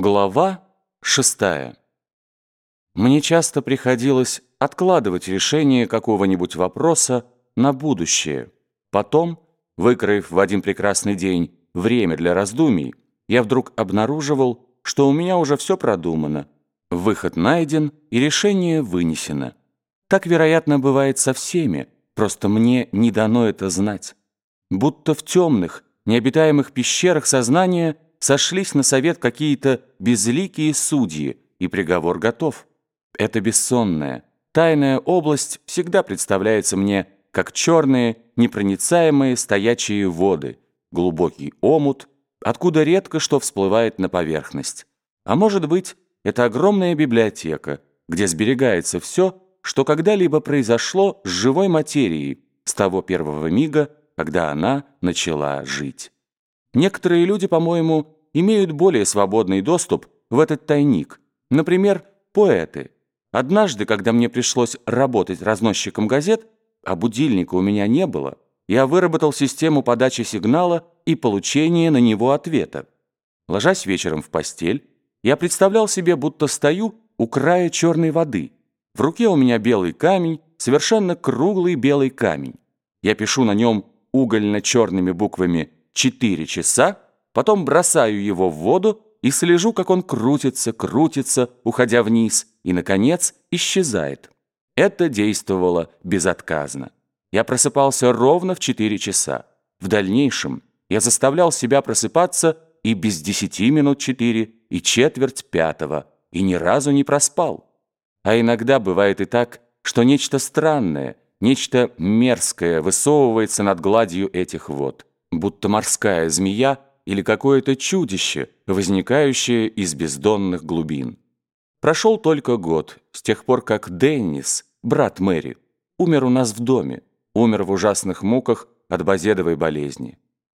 Глава шестая. Мне часто приходилось откладывать решение какого-нибудь вопроса на будущее. Потом, выкроив в один прекрасный день время для раздумий, я вдруг обнаруживал, что у меня уже все продумано, выход найден и решение вынесено. Так, вероятно, бывает со всеми, просто мне не дано это знать. Будто в темных, необитаемых пещерах сознания – сошлись на совет какие-то безликие судьи, и приговор готов. Эта бессонная, тайная область всегда представляется мне как черные, непроницаемые стоячие воды, глубокий омут, откуда редко что всплывает на поверхность. А может быть, это огромная библиотека, где сберегается все, что когда-либо произошло с живой материей с того первого мига, когда она начала жить. Некоторые люди, по-моему, имеют более свободный доступ в этот тайник. Например, поэты. Однажды, когда мне пришлось работать разносчиком газет, а будильника у меня не было, я выработал систему подачи сигнала и получения на него ответа. Ложась вечером в постель, я представлял себе, будто стою у края черной воды. В руке у меня белый камень, совершенно круглый белый камень. Я пишу на нем угольно-черными буквами «4 часа», потом бросаю его в воду и слежу, как он крутится, крутится, уходя вниз, и, наконец, исчезает. Это действовало безотказно. Я просыпался ровно в 4 часа. В дальнейшем я заставлял себя просыпаться и без 10 минут 4, и четверть пятого, и ни разу не проспал. А иногда бывает и так, что нечто странное, нечто мерзкое высовывается над гладью этих вод, будто морская змея или какое-то чудище, возникающее из бездонных глубин. Прошел только год, с тех пор, как Деннис, брат Мэри, умер у нас в доме, умер в ужасных муках от базедовой болезни.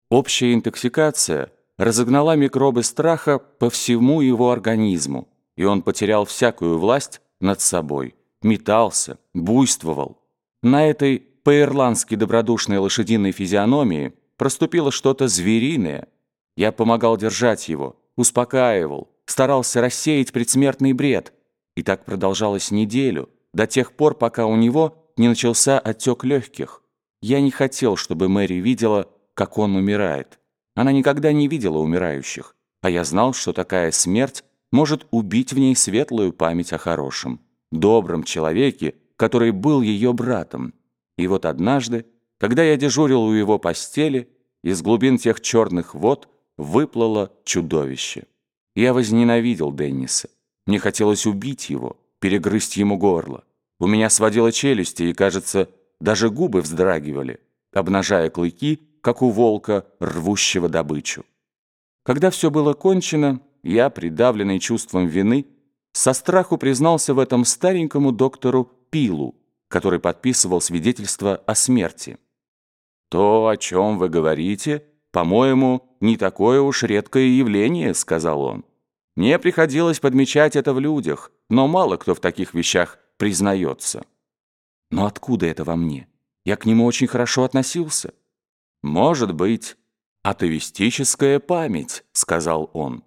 Общая интоксикация разогнала микробы страха по всему его организму, и он потерял всякую власть над собой, метался, буйствовал. На этой по-ирландски добродушной лошадиной физиономии проступило что-то звериное – я помогал держать его, успокаивал, старался рассеять предсмертный бред. И так продолжалось неделю, до тех пор, пока у него не начался отек легких. Я не хотел, чтобы Мэри видела, как он умирает. Она никогда не видела умирающих, а я знал, что такая смерть может убить в ней светлую память о хорошем, добром человеке, который был ее братом. И вот однажды, когда я дежурил у его постели, из глубин тех черных вод выплыло чудовище. Я возненавидел Денниса. Мне хотелось убить его, перегрызть ему горло. У меня сводило челюсти, и, кажется, даже губы вздрагивали, обнажая клыки, как у волка, рвущего добычу. Когда все было кончено, я, придавленный чувством вины, со страху признался в этом старенькому доктору Пилу, который подписывал свидетельство о смерти. «То, о чем вы говорите, «По-моему, не такое уж редкое явление», — сказал он. «Мне приходилось подмечать это в людях, но мало кто в таких вещах признается». «Но откуда это во мне? Я к нему очень хорошо относился». «Может быть, атовистическая память», — сказал он.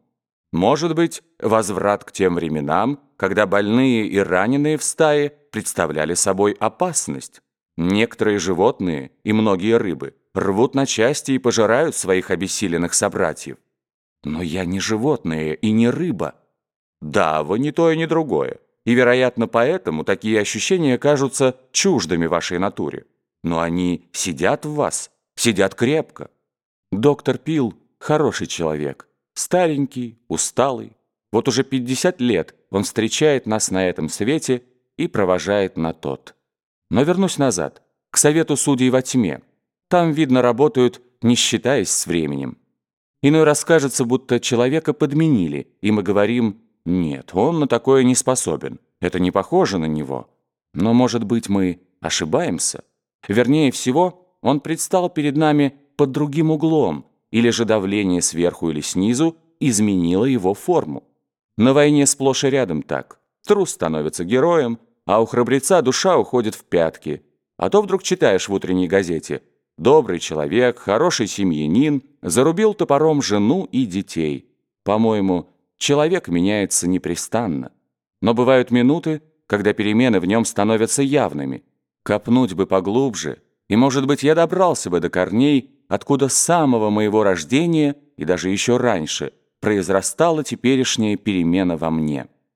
«Может быть, возврат к тем временам, когда больные и раненые в стае представляли собой опасность. Некоторые животные и многие рыбы — рвут на части и пожирают своих обессиленных собратьев. Но я не животное и не рыба. Да, вы не то и не другое. И, вероятно, поэтому такие ощущения кажутся чуждыми вашей натуре. Но они сидят в вас, сидят крепко. Доктор Пил – хороший человек. Старенький, усталый. Вот уже 50 лет он встречает нас на этом свете и провожает на тот. Но вернусь назад, к совету судей во тьме – там, видно, работают, не считаясь с временем. Иной раз кажется, будто человека подменили, и мы говорим «нет, он на такое не способен, это не похоже на него». Но, может быть, мы ошибаемся? Вернее всего, он предстал перед нами под другим углом, или же давление сверху или снизу изменило его форму. На войне сплошь и рядом так. Трус становится героем, а у храбреца душа уходит в пятки. А то вдруг читаешь в утренней газете – Добрый человек, хороший семьянин, зарубил топором жену и детей. По-моему, человек меняется непрестанно. Но бывают минуты, когда перемены в нем становятся явными. Копнуть бы поглубже, и, может быть, я добрался бы до корней, откуда с самого моего рождения и даже еще раньше произрастала теперешняя перемена во мне.